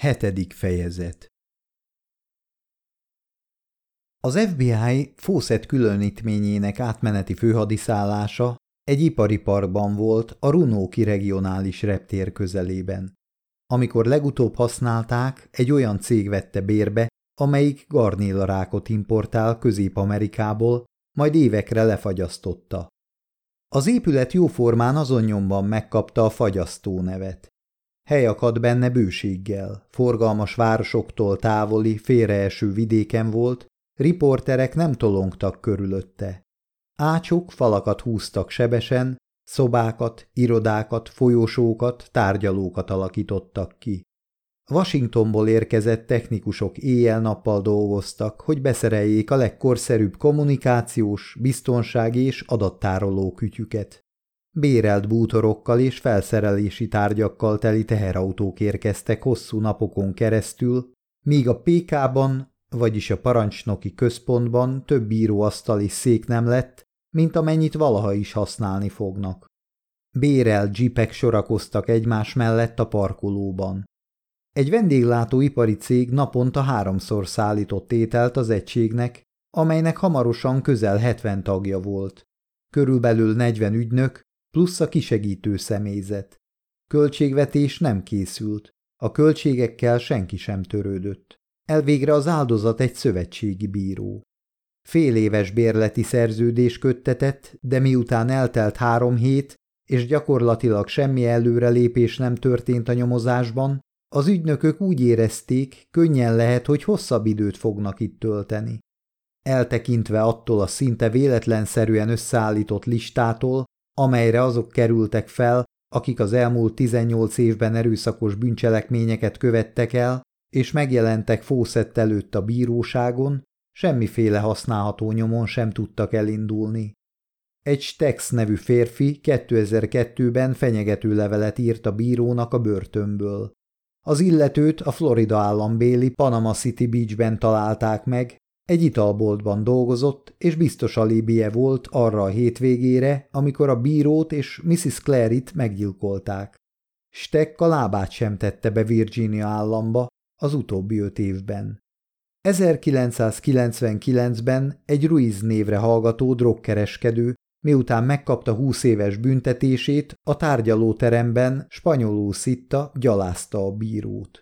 Hetedik fejezet Az FBI Fawcett különítményének átmeneti főhadiszállása egy ipari parkban volt a Runóki regionális reptér közelében. Amikor legutóbb használták, egy olyan cég vette bérbe, amelyik garnélarákot importál Közép-Amerikából, majd évekre lefagyasztotta. Az épület jóformán azon nyomban megkapta a fagyasztó nevet. Hely akad benne bőséggel, forgalmas városoktól távoli, félreeső vidéken volt, riporterek nem tolongtak körülötte. Ácsok falakat húztak sebesen, szobákat, irodákat, folyosókat, tárgyalókat alakítottak ki. Washingtonból érkezett technikusok éjjel-nappal dolgoztak, hogy beszereljék a legkorszerűbb kommunikációs, biztonsági és adattároló kütyüket. Bérelt bútorokkal és felszerelési tárgyakkal teli teherautók érkeztek hosszú napokon keresztül, míg a PK-ban, vagyis a parancsnoki központban több bíróasztal és szék nem lett, mint amennyit valaha is használni fognak. Bérelt jeepek sorakoztak egymás mellett a parkolóban. Egy vendéglátó ipari cég naponta háromszor szállított ételt az egységnek, amelynek hamarosan közel 70 tagja volt. Körülbelül 40 ügynök, plusz a kisegítő személyzet. Költségvetés nem készült, a költségekkel senki sem törődött. Elvégre az áldozat egy szövetségi bíró. Fél éves bérleti szerződés köttetett, de miután eltelt három hét, és gyakorlatilag semmi előrelépés nem történt a nyomozásban, az ügynökök úgy érezték, könnyen lehet, hogy hosszabb időt fognak itt tölteni. Eltekintve attól a szinte véletlenszerűen összeállított listától, amelyre azok kerültek fel, akik az elmúlt 18 évben erőszakos bűncselekményeket követtek el, és megjelentek Fószett előtt a bíróságon, semmiféle használható nyomon sem tudtak elindulni. Egy Stex nevű férfi 2002-ben fenyegető levelet írt a bírónak a börtönből. Az illetőt a Florida állambéli Panama City Beachben találták meg, egy italboltban dolgozott, és biztos alibije volt arra a hétvégére, amikor a bírót és Mrs. Clary-t meggyilkolták. Steck a lábát sem tette be Virginia államba az utóbbi öt évben. 1999-ben egy Ruiz névre hallgató drogkereskedő Miután megkapta húsz éves büntetését, a tárgyalóteremben spanyolul szitta, gyalázta a bírót.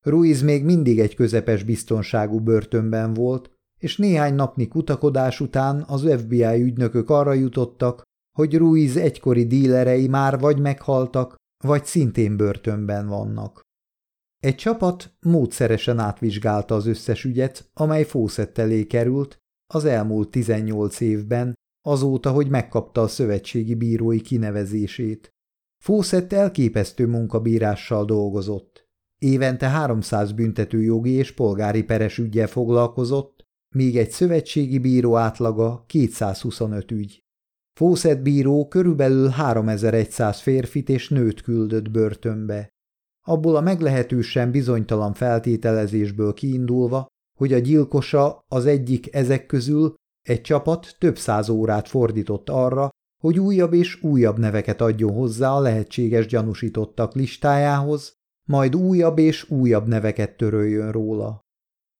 Ruiz még mindig egy közepes biztonságú börtönben volt, és néhány napni kutakodás után az FBI ügynökök arra jutottak, hogy Ruiz egykori dílerei már vagy meghaltak, vagy szintén börtönben vannak. Egy csapat módszeresen átvizsgálta az összes ügyet, amely Fószett elé került az elmúlt 18 évben, azóta, hogy megkapta a szövetségi bírói kinevezését. Fószett elképesztő munkabírással dolgozott. Évente 300 büntetőjogi és polgári peres ügyel foglalkozott, míg egy szövetségi bíró átlaga 225 ügy. Fószett bíró körülbelül 3100 férfit és nőt küldött börtönbe. Abból a meglehetősen bizonytalan feltételezésből kiindulva, hogy a gyilkosa az egyik ezek közül egy csapat több száz órát fordított arra, hogy újabb és újabb neveket adjon hozzá a lehetséges gyanúsítottak listájához, majd újabb és újabb neveket töröljön róla.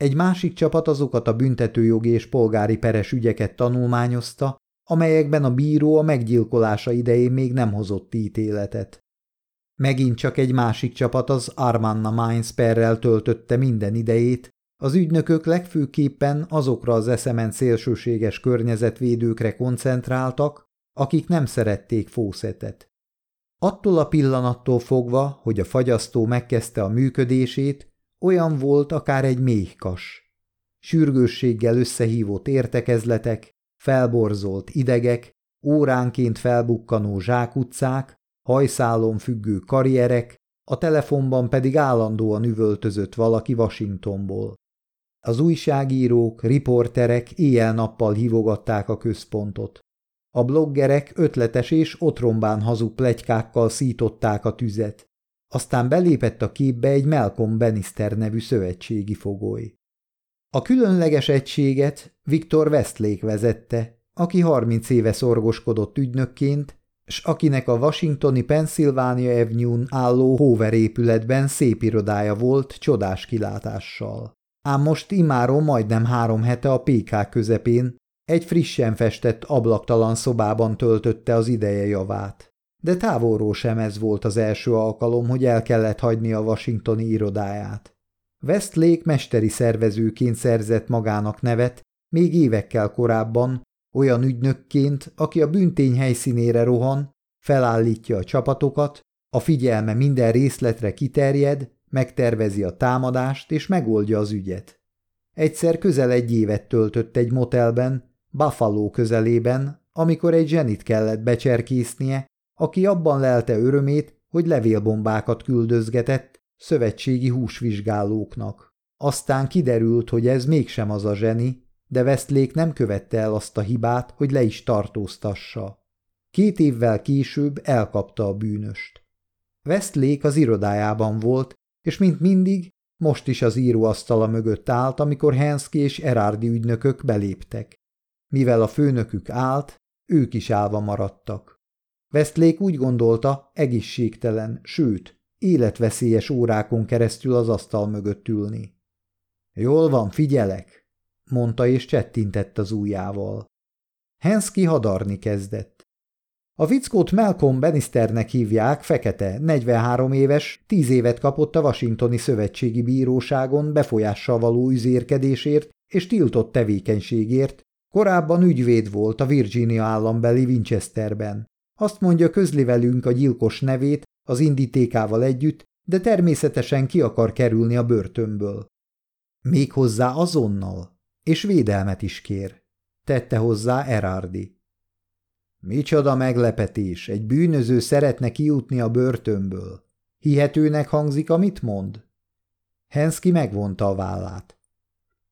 Egy másik csapat azokat a büntetőjogi és polgári peres ügyeket tanulmányozta, amelyekben a bíró a meggyilkolása idején még nem hozott ítéletet. Megint csak egy másik csapat az Armanna perrel töltötte minden idejét, az ügynökök legfőképpen azokra az eszemen szélsőséges környezetvédőkre koncentráltak, akik nem szerették fószetet. Attól a pillanattól fogva, hogy a fagyasztó megkezdte a működését, olyan volt akár egy méhkas. Sürgősséggel összehívott értekezletek, felborzolt idegek, óránként felbukkanó zsákutcák, hajszálon függő karrierek, a telefonban pedig állandóan üvöltözött valaki Washingtonból. Az újságírók, riporterek éjjel-nappal hívogatták a központot. A bloggerek ötletes és otrombán hazug plegykákkal szították a tüzet. Aztán belépett a képbe egy Malcolm Bannister nevű szövetségi fogoly. A különleges egységet Viktor Westlake vezette, aki 30 éve szorgoskodott ügynökként, s akinek a washingtoni Pennsylvania Avenue-n álló Hoover épületben szép irodája volt csodás kilátással. Ám most imáron majdnem három hete a PK közepén egy frissen festett ablaktalan szobában töltötte az ideje javát. De távolról sem ez volt az első alkalom, hogy el kellett hagyni a washingtoni irodáját. Westlake mesteri szervezőként szerzett magának nevet, még évekkel korábban, olyan ügynökként, aki a büntény helyszínére rohan, felállítja a csapatokat, a figyelme minden részletre kiterjed, megtervezi a támadást és megoldja az ügyet. Egyszer közel egy évet töltött egy motelben, Buffalo közelében, amikor egy zsenit kellett becserkésznie, aki abban lelte örömét, hogy levélbombákat küldözgetett szövetségi húsvizsgálóknak. Aztán kiderült, hogy ez mégsem az a zseni, de Westlake nem követte el azt a hibát, hogy le is tartóztassa. Két évvel később elkapta a bűnöst. Westlake az irodájában volt, és mint mindig, most is az íróasztala mögött állt, amikor Henszki és Erárdi ügynökök beléptek. Mivel a főnökük állt, ők is állva maradtak. Westlake úgy gondolta, egészségtelen, sőt, életveszélyes órákon keresztül az asztal mögött ülni. Jól van, figyelek, mondta és csettintett az ujjával. Henszki hadarni kezdett. A vickót Malcolm Bannisternek hívják, fekete, 43 éves, 10 évet kapott a Washingtoni Szövetségi Bíróságon befolyással való üzérkedésért és tiltott tevékenységért, korábban ügyvéd volt a Virginia állambeli Winchesterben. Azt mondja, közli velünk a gyilkos nevét az indítékával együtt, de természetesen ki akar kerülni a börtönből. Méghozzá azonnal, és védelmet is kér, tette hozzá Erardi. Micsoda meglepetés, egy bűnöző szeretne kijutni a börtönből. Hihetőnek hangzik, amit mond? Henszki megvonta a vállát.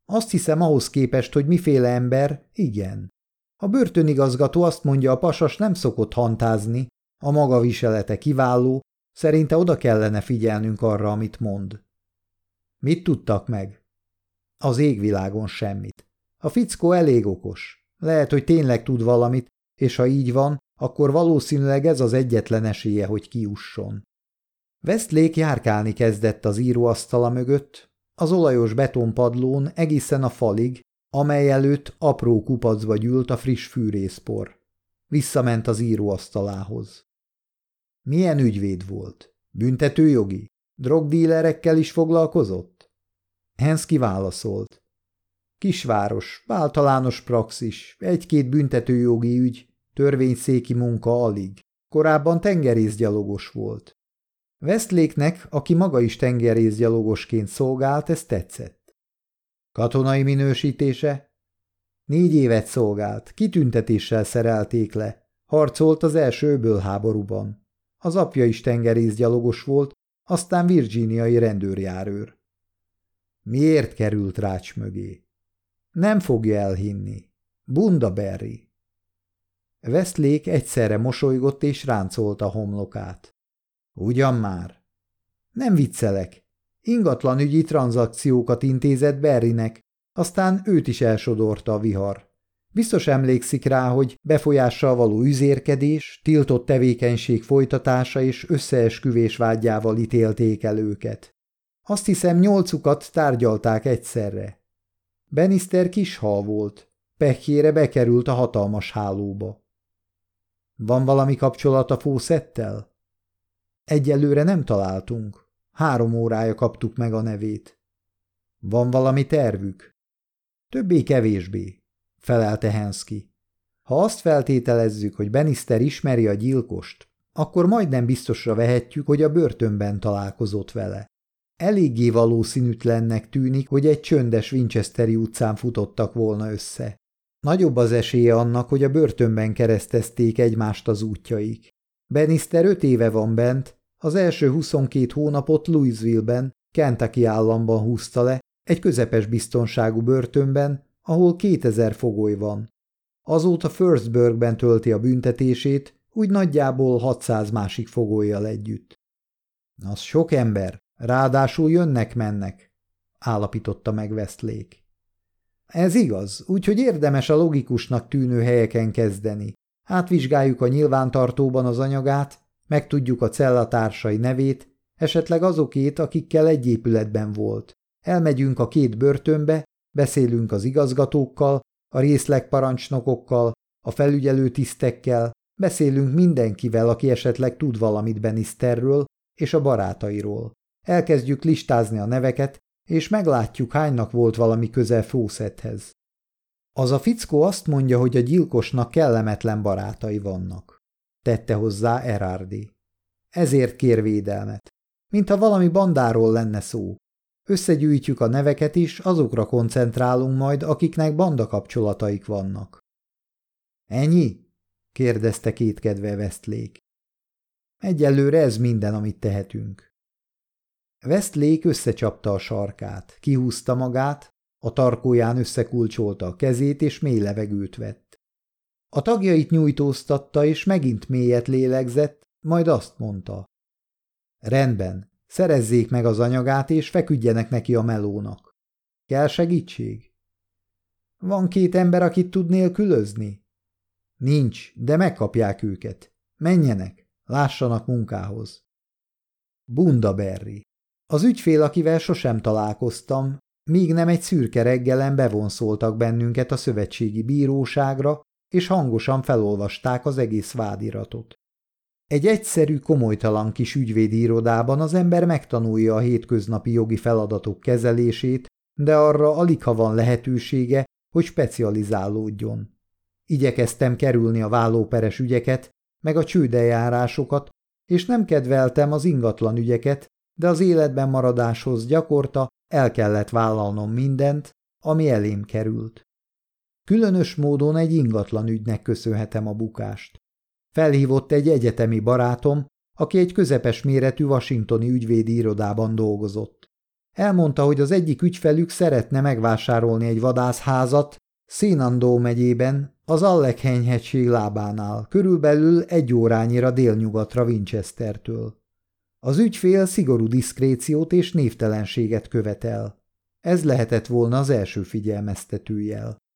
Azt hiszem ahhoz képest, hogy miféle ember, igen. A börtönigazgató azt mondja, a pasas nem szokott hantázni, a maga viselete kiváló, szerinte oda kellene figyelnünk arra, amit mond. Mit tudtak meg? Az égvilágon semmit. A fickó elég okos. Lehet, hogy tényleg tud valamit, és ha így van, akkor valószínűleg ez az egyetlen esélye, hogy kiusson. Westlake járkálni kezdett az íróasztala mögött, az olajos betonpadlón egészen a falig, amely előtt apró kupacba gyűlt a friss fűrészpor. Visszament az íróasztalához. Milyen ügyvéd volt? Büntetőjogi? Drogdílerekkel is foglalkozott? Henszki válaszolt. Kisváros, általános praxis, egy-két büntetőjogi ügy, törvényszéki munka alig. Korábban tengerészgyalogos volt. Westlakenek, aki maga is tengerészgyalogosként szolgált, ez tetszett. Katonai minősítése? Négy évet szolgált, kitüntetéssel szerelték le, harcolt az első háborúban. Az apja is tengerészgyalogos volt, aztán virginiai rendőrjárőr. Miért került rács mögé? Nem fogja elhinni. Bunda Berry. Westlake egyszerre mosolygott és ráncolta homlokát. Ugyan már. Nem viccelek. Ingatlanügyi tranzakciókat intézett Berrynek, aztán őt is elsodorta a vihar. Biztos emlékszik rá, hogy befolyással való üzérkedés, tiltott tevékenység folytatása és összeesküvés vágyával ítélték el őket. Azt hiszem nyolcukat tárgyalták egyszerre. Benister kis hal volt, pekjére bekerült a hatalmas hálóba. Van valami kapcsolat a fószettel? Egyelőre nem találtunk. Három órája kaptuk meg a nevét. Van valami tervük? Többé-kevésbé felelte Henszki. Ha azt feltételezzük, hogy Benister ismeri a gyilkost, akkor majdnem biztosra vehetjük, hogy a börtönben találkozott vele. Eléggé valószínűtlennek tűnik, hogy egy csöndes Winchesteri utcán futottak volna össze. Nagyobb az esélye annak, hogy a börtönben keresztezték egymást az útjaik. Benister öt éve van bent, az első 22 hónapot Louisville-ben, Kentucky államban húzta le, egy közepes biztonságú börtönben, ahol 2000 fogoly van. Azóta Firstburgben tölti a büntetését, úgy nagyjából 600 másik fogolyjal együtt. Az sok ember, ráadásul jönnek-mennek, állapította meg Westlake. Ez igaz, úgyhogy érdemes a logikusnak tűnő helyeken kezdeni. Átvizsgáljuk a nyilvántartóban az anyagát, megtudjuk a cellatársai nevét, esetleg azokét, akikkel egy épületben volt. Elmegyünk a két börtönbe, beszélünk az igazgatókkal, a részlegparancsnokokkal, a felügyelő tisztekkel, beszélünk mindenkivel, aki esetleg tud valamit Benisterről és a barátairól. Elkezdjük listázni a neveket, és meglátjuk, hánynak volt valami közel Fawcetthez. Az a fickó azt mondja, hogy a gyilkosnak kellemetlen barátai vannak. Tette hozzá Erardi. Ezért kér védelmet. Mintha valami bandáról lenne szó. Összegyűjtjük a neveket is, azokra koncentrálunk majd, akiknek banda kapcsolataik vannak. Ennyi? kérdezte kétkedve Westlake. Egyelőre ez minden, amit tehetünk. Westlake összecsapta a sarkát, kihúzta magát, a tarkóján összekulcsolta a kezét, és mély levegőt vett. A tagjait nyújtóztatta, és megint mélyet lélegzett, majd azt mondta. Rendben, szerezzék meg az anyagát, és feküdjenek neki a melónak. Kell segítség? Van két ember, akit tud nélkülözni? Nincs, de megkapják őket. Menjenek, lássanak munkához. Bunda Berry. Az ügyfél, akivel sosem találkoztam, míg nem egy szürke reggelen bevonszoltak bennünket a szövetségi bíróságra, és hangosan felolvasták az egész vádiratot. Egy egyszerű, komolytalan kis ügyvédi irodában az ember megtanulja a hétköznapi jogi feladatok kezelését, de arra alig ha van lehetősége, hogy specializálódjon. Igyekeztem kerülni a vállóperes ügyeket, meg a csődeljárásokat, és nem kedveltem az ingatlan ügyeket, de az életben maradáshoz gyakorta el kellett vállalnom mindent, ami elém került. Különös módon egy ingatlan ügynek köszönhetem a bukást. Felhívott egy egyetemi barátom, aki egy közepes méretű washingtoni ügyvédi irodában dolgozott. Elmondta, hogy az egyik ügyfelük szeretne megvásárolni egy vadászházat Szénandó megyében, az Allegheny-hegység lábánál, körülbelül egy órányira délnyugatra Winchestertől. Az ügyfél szigorú diszkréciót és névtelenséget követel. Ez lehetett volna az első figyelmeztetőjel.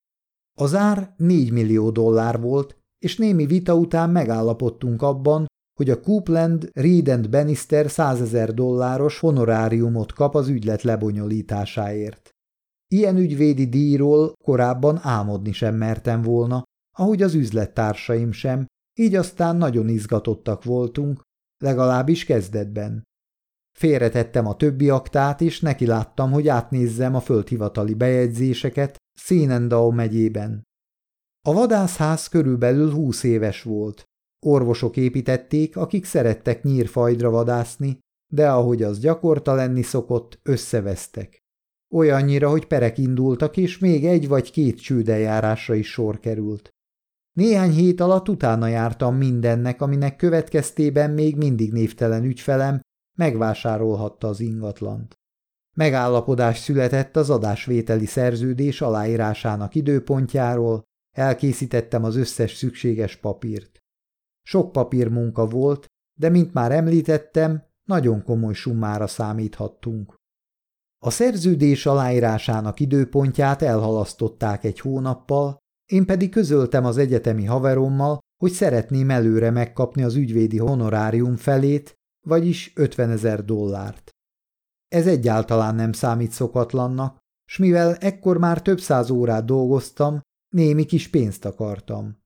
Az ár 4 millió dollár volt, és némi vita után megállapodtunk abban, hogy a Coupland, Reed and Bannister 100 ezer dolláros honoráriumot kap az ügylet lebonyolításáért. Ilyen ügyvédi díjról korábban álmodni sem mertem volna, ahogy az üzlettársaim sem, így aztán nagyon izgatottak voltunk, legalábbis kezdetben. Félretettem a többi aktát, és neki láttam, hogy átnézzem a földhivatali bejegyzéseket Szénendau megyében. A vadászház körülbelül húsz éves volt. Orvosok építették, akik szerettek nyírfajdra vadászni, de ahogy az gyakorta lenni szokott, összevesztek. Olyannyira, hogy perek indultak, és még egy vagy két csődeljárásra is sor került. Néhány hét alatt utána jártam mindennek, aminek következtében még mindig névtelen ügyfelem megvásárolhatta az ingatlant. Megállapodás született az adásvételi szerződés aláírásának időpontjáról, elkészítettem az összes szükséges papírt. Sok papírmunka volt, de mint már említettem, nagyon komoly summára számíthattunk. A szerződés aláírásának időpontját elhalasztották egy hónappal, én pedig közöltem az egyetemi haverommal, hogy szeretném előre megkapni az ügyvédi honorárium felét, vagyis 50 ezer dollárt. Ez egyáltalán nem számít szokatlannak, s mivel ekkor már több száz órát dolgoztam, némi kis pénzt akartam.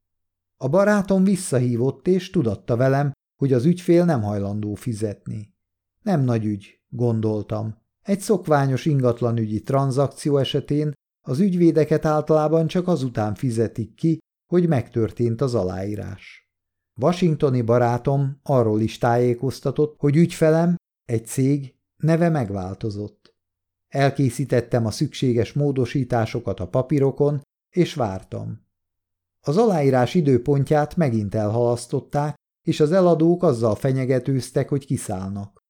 A barátom visszahívott és tudatta velem, hogy az ügyfél nem hajlandó fizetni. Nem nagy ügy, gondoltam. Egy szokványos ingatlanügyi tranzakció esetén az ügyvédeket általában csak azután fizetik ki, hogy megtörtént az aláírás. Washingtoni barátom arról is tájékoztatott, hogy ügyfelem, egy cég, neve megváltozott. Elkészítettem a szükséges módosításokat a papírokon, és vártam. Az aláírás időpontját megint elhalasztották, és az eladók azzal fenyegetőztek, hogy kiszállnak.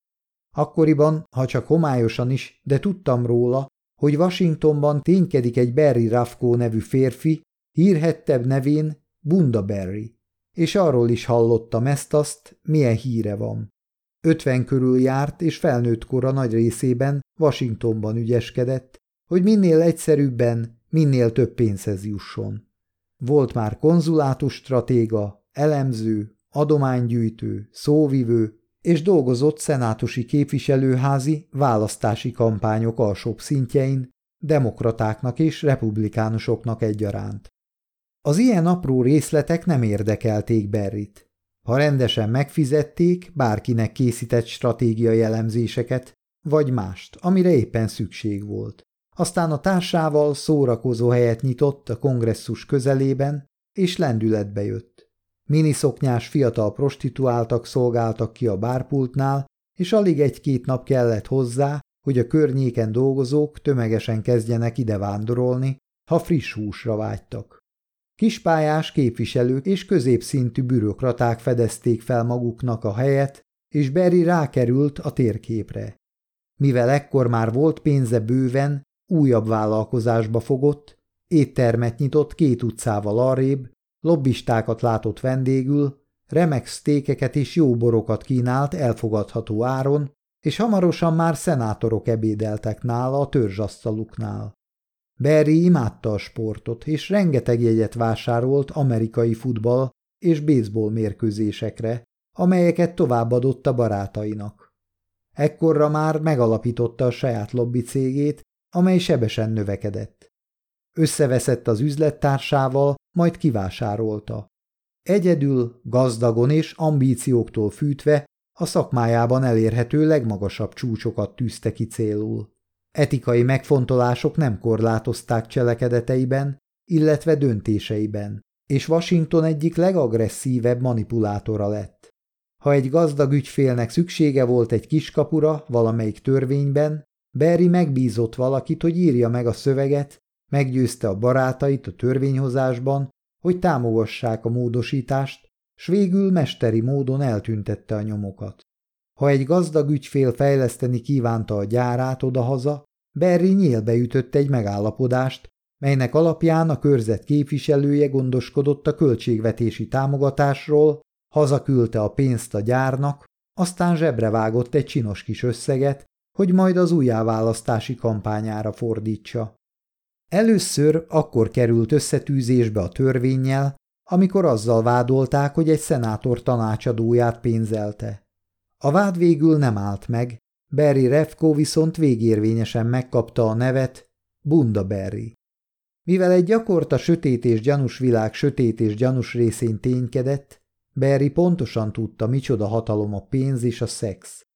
Akkoriban, ha csak homályosan is, de tudtam róla, hogy Washingtonban ténykedik egy Barry Rafko nevű férfi, hírhettebb nevén Bunda Barry, és arról is hallottam ezt-azt, milyen híre van. Ötven körül járt, és felnőtt kora nagy részében Washingtonban ügyeskedett, hogy minél egyszerűbben, minél több pénzhez jusson. Volt már konzulátus stratéga, elemző, adománygyűjtő, szóvivő, és dolgozott szenátusi képviselőházi választási kampányok alsóbb szintjein, demokratáknak és republikánusoknak egyaránt. Az ilyen apró részletek nem érdekelték Berrit. Ha rendesen megfizették, bárkinek készített stratégiai elemzéseket, vagy mást, amire éppen szükség volt. Aztán a társával szórakozó helyet nyitott a kongresszus közelében, és lendületbe jött. Miniszoknyás fiatal prostituáltak szolgáltak ki a bárpultnál, és alig egy-két nap kellett hozzá, hogy a környéken dolgozók tömegesen kezdjenek ide vándorolni, ha friss húsra vágytak. Kispályás képviselők és középszintű bürokraták fedezték fel maguknak a helyet, és Berry rákerült a térképre. Mivel ekkor már volt pénze bőven, újabb vállalkozásba fogott, éttermet nyitott két utcával arrébb, lobbistákat látott vendégül, remek sztékeket és jó borokat kínált elfogadható áron, és hamarosan már szenátorok ebédeltek nála a törzsasztaluknál. Barry imádta a sportot, és rengeteg jegyet vásárolt amerikai futball és baseball mérkőzésekre, amelyeket továbbadott a barátainak. Ekkorra már megalapította a saját lobby cégét, amely sebesen növekedett. Összeveszett az üzlettársával, majd kivásárolta. Egyedül, gazdagon és ambícióktól fűtve a szakmájában elérhető legmagasabb csúcsokat tűzte ki célul. Etikai megfontolások nem korlátozták cselekedeteiben, illetve döntéseiben, és Washington egyik legagresszívebb manipulátora lett. Ha egy gazdag ügyfélnek szüksége volt egy kiskapura valamelyik törvényben, Barry megbízott valakit, hogy írja meg a szöveget, meggyőzte a barátait a törvényhozásban, hogy támogassák a módosítást, s végül mesteri módon eltüntette a nyomokat. Ha egy gazdag ügyfél fejleszteni kívánta a gyárát odahaza, Berry nyílbe ütött egy megállapodást, melynek alapján a körzet képviselője gondoskodott a költségvetési támogatásról, hazaküldte a pénzt a gyárnak, aztán zsebre vágott egy csinos kis összeget, hogy majd az újjáválasztási kampányára fordítsa. Először akkor került összetűzésbe a törvényjel, amikor azzal vádolták, hogy egy szenátor tanácsadóját pénzelte. A vád végül nem állt meg, Barry Refko viszont végérvényesen megkapta a nevet Bunda Barry. Mivel egy gyakorta sötét és gyanús világ sötét és gyanús részén ténykedett, Barry pontosan tudta, micsoda hatalom a pénz és a szex.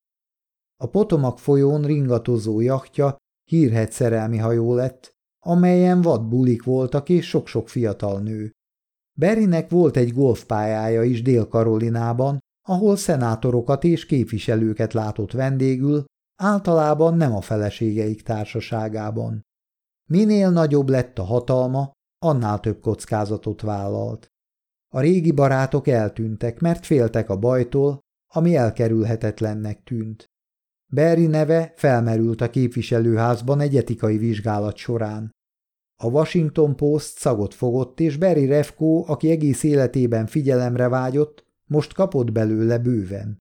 A Potomak folyón ringatozó jachtja hírhet szerelmi hajó lett, amelyen vadbulik voltak és sok-sok fiatal nő. Berinek volt egy golfpályája is Dél-Karolinában, ahol szenátorokat és képviselőket látott vendégül, általában nem a feleségeik társaságában. Minél nagyobb lett a hatalma, annál több kockázatot vállalt. A régi barátok eltűntek, mert féltek a bajtól, ami elkerülhetetlennek tűnt. Barry neve felmerült a képviselőházban egy etikai vizsgálat során. A Washington Post szagot fogott, és Barry Refko, aki egész életében figyelemre vágyott, most kapott belőle bőven.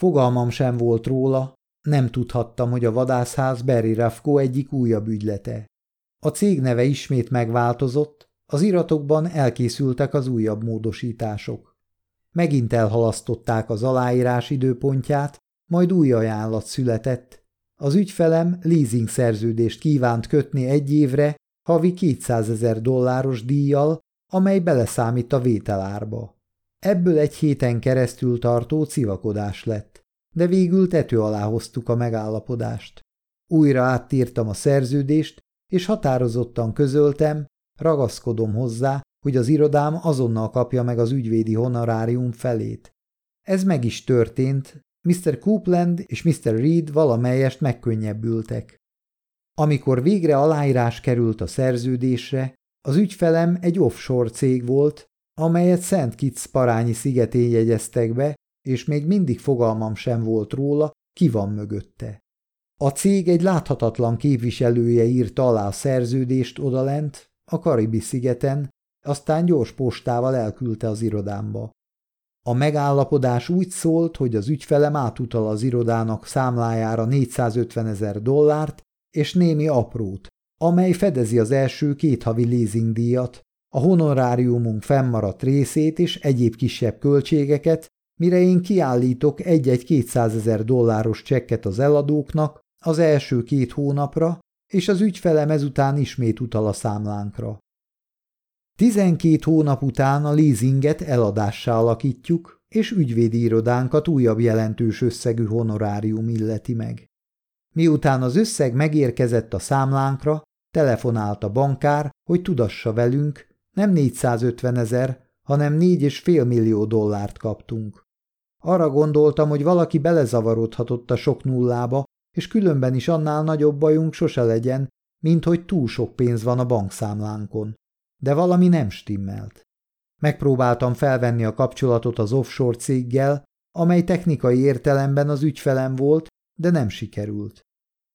Fogalmam sem volt róla, nem tudhattam, hogy a vadászház Barry Refko egyik újabb ügylete. A cég neve ismét megváltozott, az iratokban elkészültek az újabb módosítások. Megint elhalasztották az aláírás időpontját, majd új ajánlat született. Az ügyfelem leasing szerződést kívánt kötni egy évre, havi 200 ezer dolláros díjjal, amely beleszámít a vételárba. Ebből egy héten keresztül tartó civakodás lett, de végül tető alá hoztuk a megállapodást. Újra áttírtam a szerződést, és határozottan közöltem, ragaszkodom hozzá, hogy az irodám azonnal kapja meg az ügyvédi honorárium felét. Ez meg is történt, Mr. Copeland és Mr. Reed valamelyest megkönnyebbültek. Amikor végre aláírás került a szerződésre, az ügyfelem egy offshore cég volt, amelyet Szent Kitts parányi szigetén jegyeztek be, és még mindig fogalmam sem volt róla, ki van mögötte. A cég egy láthatatlan képviselője írta alá a szerződést odalent, a Karibi szigeten, aztán gyors postával elküldte az irodámba. A megállapodás úgy szólt, hogy az ügyfelem átutal az irodának számlájára 450 ezer dollárt és némi aprót, amely fedezi az első két havi leasingdíjat, a honoráriumunk fennmaradt részét és egyéb kisebb költségeket, mire én kiállítok egy-egy kétszázezer dolláros csekket az eladóknak az első két hónapra, és az ügyfelem ezután ismét utal a számlánkra. Tizenkét hónap után a leasinget eladássá alakítjuk, és ügyvédi irodánkat újabb jelentős összegű honorárium illeti meg. Miután az összeg megérkezett a számlánkra, telefonált a bankár, hogy tudassa velünk, nem 450 ezer, hanem 4,5 millió dollárt kaptunk. Arra gondoltam, hogy valaki belezavarodhatott a sok nullába, és különben is annál nagyobb bajunk sose legyen, mint hogy túl sok pénz van a bankszámlánkon. De valami nem stimmelt. Megpróbáltam felvenni a kapcsolatot az offshore céggel, amely technikai értelemben az ügyfelem volt, de nem sikerült.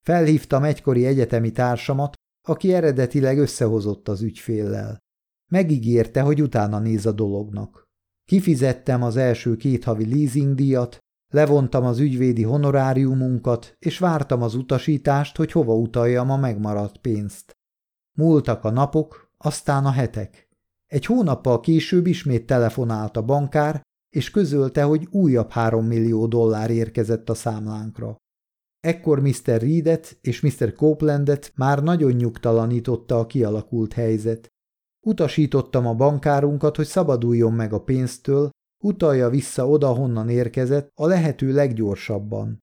Felhívtam egykori egyetemi társamat, aki eredetileg összehozott az ügyféllel. Megígérte, hogy utána néz a dolognak. Kifizettem az első két havi leasingdíjat, levontam az ügyvédi honoráriumunkat, és vártam az utasítást, hogy hova utaljam a megmaradt pénzt. Múltak a napok, aztán a hetek. Egy hónappal később ismét telefonált a bankár, és közölte, hogy újabb három millió dollár érkezett a számlánkra. Ekkor Mr. Reedet és Mr. Copelandet már nagyon nyugtalanította a kialakult helyzet. Utasítottam a bankárunkat, hogy szabaduljon meg a pénztől, utalja vissza oda, honnan érkezett, a lehető leggyorsabban.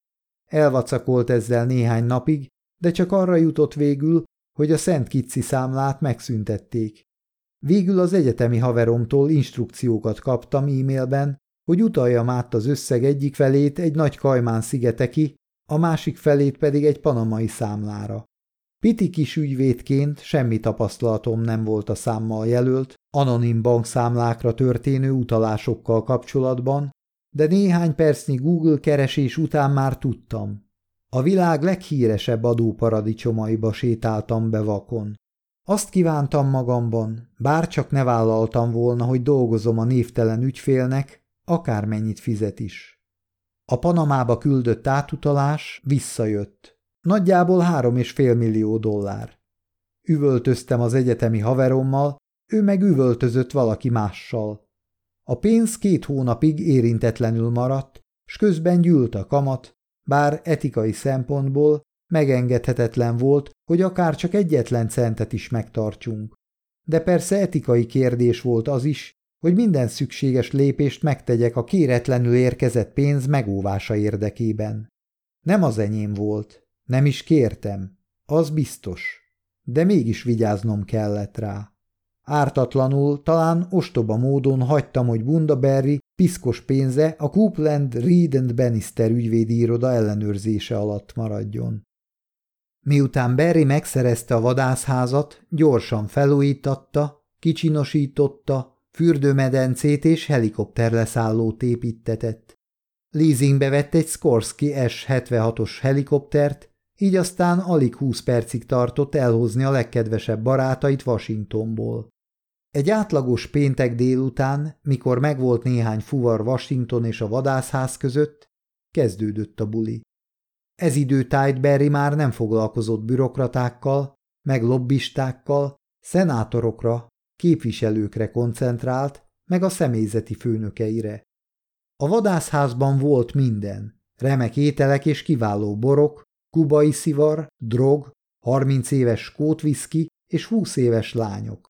Elvacakolt ezzel néhány napig, de csak arra jutott végül, hogy a Szent Kitsi számlát megszüntették. Végül az egyetemi haveromtól instrukciókat kaptam e-mailben, hogy utaljam át az összeg egyik felét egy nagy Kajmán szigeteki, a másik felét pedig egy panamai számlára. Piti kis ügyvédként semmi tapasztalatom nem volt a számmal jelölt, anonim bankszámlákra történő utalásokkal kapcsolatban, de néhány percnyi Google keresés után már tudtam. A világ leghíresebb adóparadicsomaiba sétáltam be vakon. Azt kívántam magamban, bár csak ne vállaltam volna, hogy dolgozom a névtelen ügyfélnek, akármennyit fizet is. A Panamába küldött átutalás visszajött. Nagyjából három és fél millió dollár. Üvöltöztem az egyetemi haverommal, ő meg üvöltözött valaki mással. A pénz két hónapig érintetlenül maradt, s közben gyűlt a kamat, bár etikai szempontból megengedhetetlen volt, hogy akár csak egyetlen centet is megtartsunk. De persze etikai kérdés volt az is, hogy minden szükséges lépést megtegyek a kéretlenül érkezett pénz megóvása érdekében. Nem az enyém volt, nem is kértem, az biztos, de mégis vigyáznom kellett rá. Ártatlanul, talán ostoba módon hagytam, hogy Bundaberry piszkos pénze a Coupland Reed and Bannister ügyvédi iroda ellenőrzése alatt maradjon. Miután Berry megszerezte a vadászházat, gyorsan felújítatta, kicsinosította, fürdőmedencét és helikopterleszállót építetett. Leasingbe vett egy Skorsky S-76-os helikoptert, így aztán alig húsz percig tartott elhozni a legkedvesebb barátait Washingtonból. Egy átlagos péntek délután, mikor megvolt néhány fuvar Washington és a vadászház között, kezdődött a buli. Ez idő Berry már nem foglalkozott bürokratákkal, meg lobbistákkal, szenátorokra, képviselőkre koncentrált, meg a személyzeti főnökeire. A vadászházban volt minden, remek ételek és kiváló borok, kubai szivar, drog, 30 éves skótviszki és 20 éves lányok.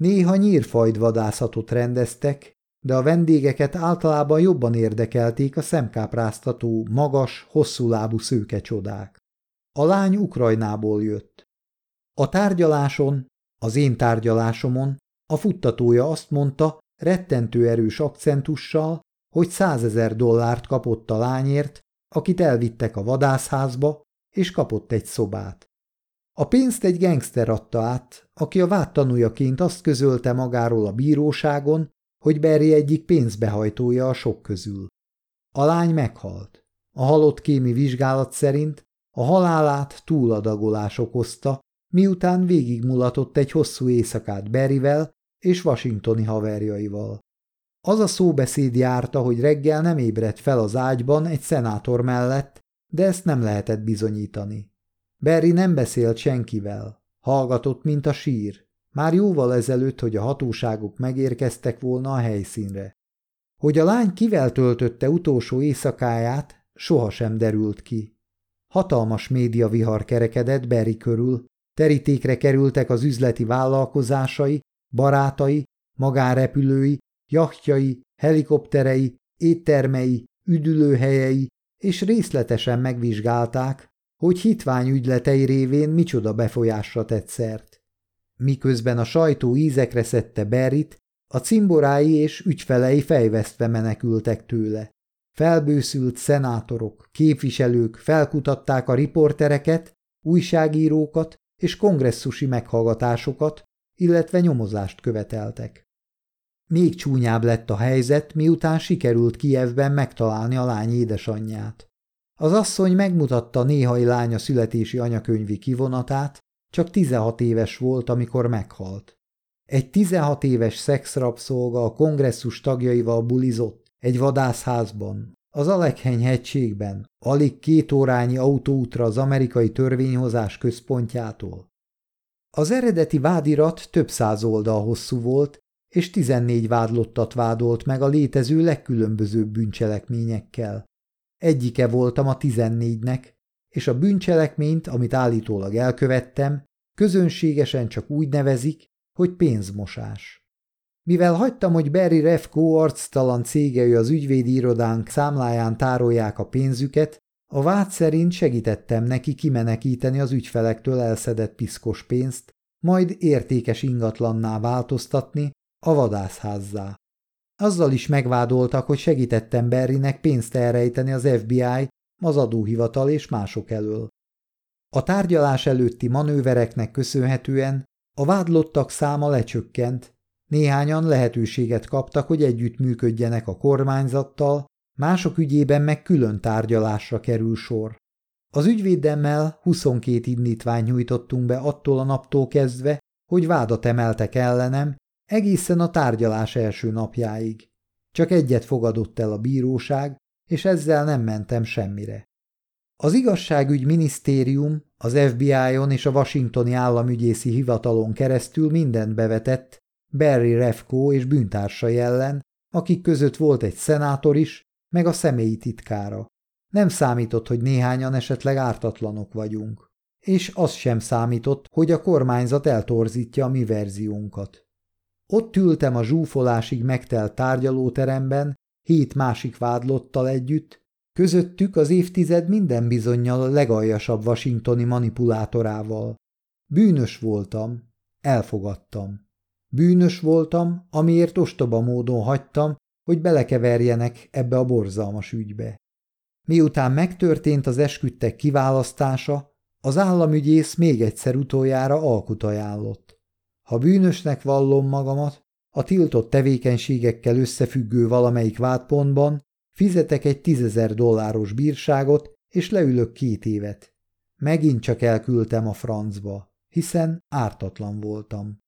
Néha nyírfajd vadászatot rendeztek, de a vendégeket általában jobban érdekelték a szemkápráztató, magas, hosszúlábú szőke csodák. A lány Ukrajnából jött. A tárgyaláson, az én tárgyalásomon a futtatója azt mondta, rettentő erős akcentussal, hogy százezer dollárt kapott a lányért, akit elvittek a vadászházba, és kapott egy szobát. A pénzt egy gengszter adta át, aki a vádtanújaként azt közölte magáról a bíróságon, hogy Berry egyik pénzbehajtója a sok közül. A lány meghalt. A halott kémi vizsgálat szerint a halálát túladagolás okozta, miután végigmulatott egy hosszú éjszakát Berryvel és washingtoni haverjaival. Az a szóbeszéd járta, hogy reggel nem ébredt fel az ágyban egy szenátor mellett, de ezt nem lehetett bizonyítani. Berry nem beszélt senkivel, hallgatott, mint a sír, már jóval ezelőtt, hogy a hatóságok megérkeztek volna a helyszínre. Hogy a lány kivel töltötte utolsó éjszakáját, sohasem derült ki. Hatalmas médiavihar kerekedett Berry körül, terítékre kerültek az üzleti vállalkozásai, barátai, magánrepülői, jachtjai, helikopterei, éttermei, üdülőhelyei, és részletesen megvizsgálták, hogy hitvány ügyletei révén micsoda befolyásra tett szert. Miközben a sajtó ízekre szedte Berit, a cimborái és ügyfelei fejvesztve menekültek tőle. Felbőszült szenátorok, képviselők felkutatták a riportereket, újságírókat és kongresszusi meghallgatásokat, illetve nyomozást követeltek. Még csúnyább lett a helyzet, miután sikerült Kijevben megtalálni a lány édesanyját. Az asszony megmutatta néhai lánya születési anyakönyvi kivonatát, csak 16 éves volt, amikor meghalt. Egy 16 éves szexrabszolga a kongresszus tagjaival bulizott egy vadászházban, az Alekheny hegységben, alig két órányi autóútra az amerikai törvényhozás központjától. Az eredeti vádirat több száz oldal hosszú volt, és 14 vádlottat vádolt meg a létező legkülönbözőbb bűncselekményekkel. Egyike voltam a 14-nek, és a bűncselekményt, amit állítólag elkövettem, közönségesen csak úgy nevezik, hogy pénzmosás. Mivel hagytam, hogy Barry Refco arctalan cégei az ügyvédi irodánk számláján tárolják a pénzüket, a vád szerint segítettem neki kimenekíteni az ügyfelektől elszedett piszkos pénzt, majd értékes ingatlanná változtatni a vadászházzá. Azzal is megvádoltak, hogy segítettem Berrynek pénzt elrejteni az FBI, az adóhivatal és mások elől. A tárgyalás előtti manővereknek köszönhetően a vádlottak száma lecsökkent, néhányan lehetőséget kaptak, hogy együtt működjenek a kormányzattal, mások ügyében meg külön tárgyalásra kerül sor. Az ügyvédemmel 22 indítványt nyújtottunk be attól a naptól kezdve, hogy vádat emeltek ellenem, egészen a tárgyalás első napjáig. Csak egyet fogadott el a bíróság, és ezzel nem mentem semmire. Az igazságügy minisztérium az FBI-on és a Washingtoni államügyészi hivatalon keresztül mindent bevetett Barry Refko és bűntársai ellen, akik között volt egy szenátor is, meg a személyi titkára. Nem számított, hogy néhányan esetleg ártatlanok vagyunk. És az sem számított, hogy a kormányzat eltorzítja a mi verziónkat. Ott ültem a zsúfolásig megtelt tárgyalóteremben, hét másik vádlottal együtt, közöttük az évtized minden bizonyal a legaljasabb washingtoni manipulátorával. Bűnös voltam, elfogadtam. Bűnös voltam, amiért ostoba módon hagytam, hogy belekeverjenek ebbe a borzalmas ügybe. Miután megtörtént az esküdtek kiválasztása, az államügyész még egyszer utoljára alkut ajánlott. Ha bűnösnek vallom magamat, a tiltott tevékenységekkel összefüggő valamelyik vádpontban, fizetek egy tízezer dolláros bírságot, és leülök két évet. Megint csak elküldtem a francba, hiszen ártatlan voltam.